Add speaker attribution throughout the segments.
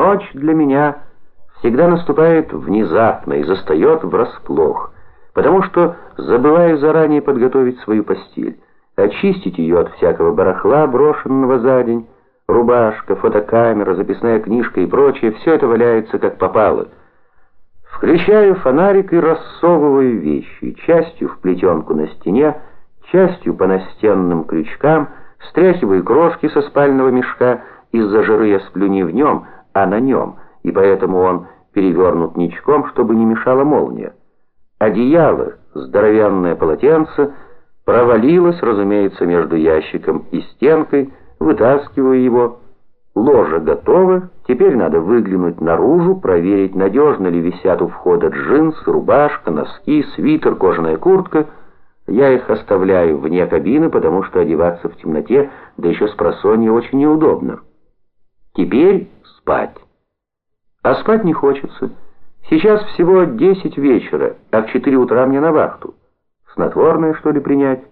Speaker 1: Ночь для меня всегда наступает внезапно и застает врасплох, потому что забываю заранее подготовить свою постель, очистить ее от всякого барахла, брошенного за день, рубашка, фотокамера, записная книжка и прочее, все это валяется как попало. Включаю фонарик и рассовываю вещи, частью в плетенку на стене, частью по настенным крючкам, стряхиваю крошки со спального мешка, из-за жиры я сплю не в нем, а на нем, и поэтому он перевернут ничком, чтобы не мешала молния. Одеяло, здоровенное полотенце, провалилось, разумеется, между ящиком и стенкой, вытаскиваю его. Ложа готова, теперь надо выглянуть наружу, проверить, надежно ли висят у входа джинсы, рубашка, носки, свитер, кожаная куртка. Я их оставляю вне кабины, потому что одеваться в темноте, да еще с просонья, очень неудобно. Теперь спать. А спать не хочется. Сейчас всего 10 вечера, а в 4 утра мне на вахту. Снотворное, что ли, принять?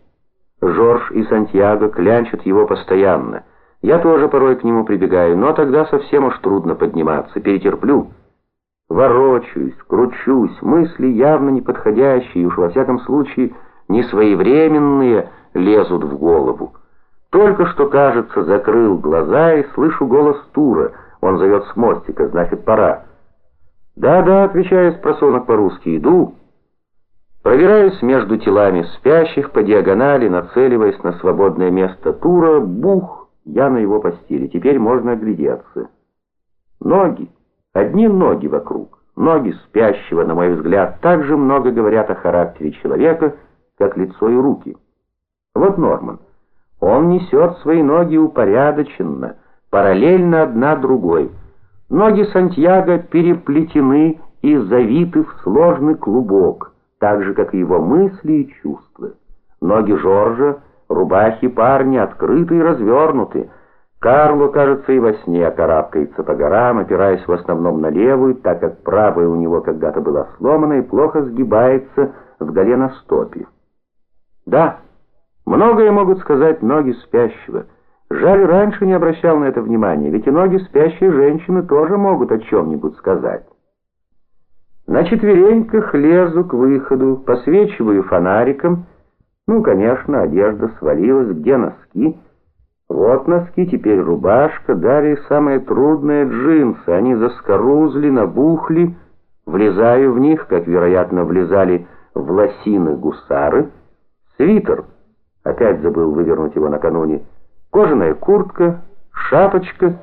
Speaker 1: Жорж и Сантьяго клянчат его постоянно. Я тоже порой к нему прибегаю, но тогда совсем уж трудно подниматься, перетерплю. Ворочаюсь, кручусь, мысли явно неподходящие, уж во всяком случае не своевременные лезут в голову. Только что, кажется, закрыл глаза и слышу голос Тура. Он зовет с мостика, значит, пора. «Да-да», — отвечаю с просонок по-русски, — «иду». Пробираюсь между телами спящих по диагонали, нацеливаясь на свободное место Тура. Бух! Я на его постели. Теперь можно оглядеться. Ноги. Одни ноги вокруг. Ноги спящего, на мой взгляд, так же много говорят о характере человека, как лицо и руки. Вот Норман. Он несет свои ноги упорядоченно, параллельно одна другой. Ноги Сантьяго переплетены и завиты в сложный клубок так же, как и его мысли и чувства. Ноги Жоржа, рубахи парня открыты и развернуты. Карло, кажется, и во сне карабкается по горам, опираясь в основном на левую, так как правая у него когда-то была сломана и плохо сгибается в голеностопе. Да, многое могут сказать ноги спящего. Жаль, раньше не обращал на это внимания, ведь и ноги спящей женщины тоже могут о чем-нибудь сказать. На четвереньках лезу к выходу, посвечиваю фонариком. Ну, конечно, одежда свалилась, где носки? Вот носки, теперь рубашка, далее самое трудное джинсы. Они заскорузли, набухли. Влезаю в них, как, вероятно, влезали в лосины гусары. Свитер. Опять забыл вывернуть его накануне. Кожаная куртка, шапочка.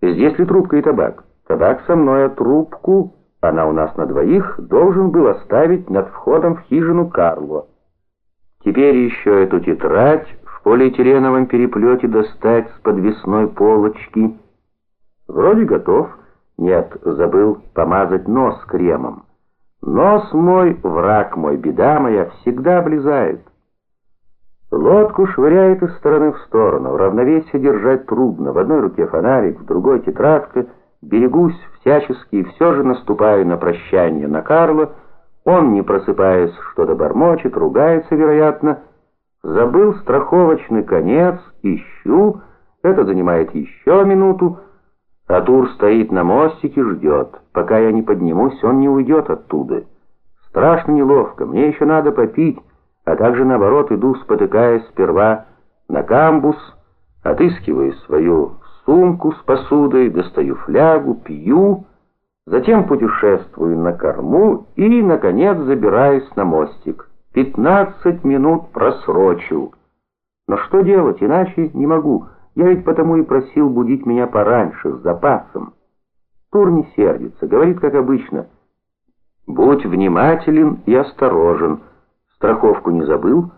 Speaker 1: Здесь ли трубка и табак? Табак со мной, а трубку она у нас на двоих, должен был оставить над входом в хижину Карло. Теперь еще эту тетрадь в полиэтиленовом переплете достать с подвесной полочки. Вроде готов. Нет, забыл помазать нос кремом. Нос мой, враг мой, беда моя, всегда облезает. Лодку швыряет из стороны в сторону, равновесие держать трудно. В одной руке фонарик, в другой тетрадка — берегусь всячески и все же наступаю на прощание на Карла. Он, не просыпаясь, что-то бормочет, ругается, вероятно. Забыл страховочный конец, ищу. Это занимает еще минуту. Атур стоит на мостике, ждет. Пока я не поднимусь, он не уйдет оттуда. Страшно неловко, мне еще надо попить, а также, наоборот, иду, спотыкаясь сперва на камбус, отыскиваю свою сумку с посудой, достаю флягу, пью, затем путешествую на корму и, наконец, забираюсь на мостик. Пятнадцать минут просрочил. Но что делать, иначе не могу. Я ведь потому и просил будить меня пораньше, с запасом. Тур не сердится, говорит, как обычно. Будь внимателен и осторожен. Страховку не забыл.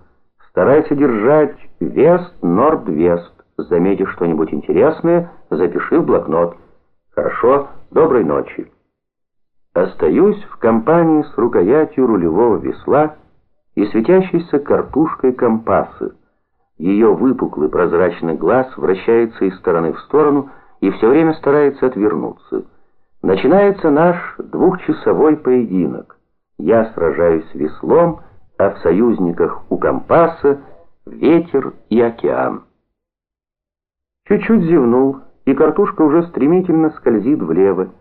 Speaker 1: Старайся держать вест-норд-вест. Заметив что-нибудь интересное, запиши в блокнот. Хорошо, доброй ночи. Остаюсь в компании с рукоятью рулевого весла и светящейся картушкой компаса. Ее выпуклый прозрачный глаз вращается из стороны в сторону и все время старается отвернуться. Начинается наш двухчасовой поединок. Я сражаюсь веслом, а в союзниках у компаса ветер и океан. Чуть-чуть зевнул, и картушка уже стремительно скользит влево.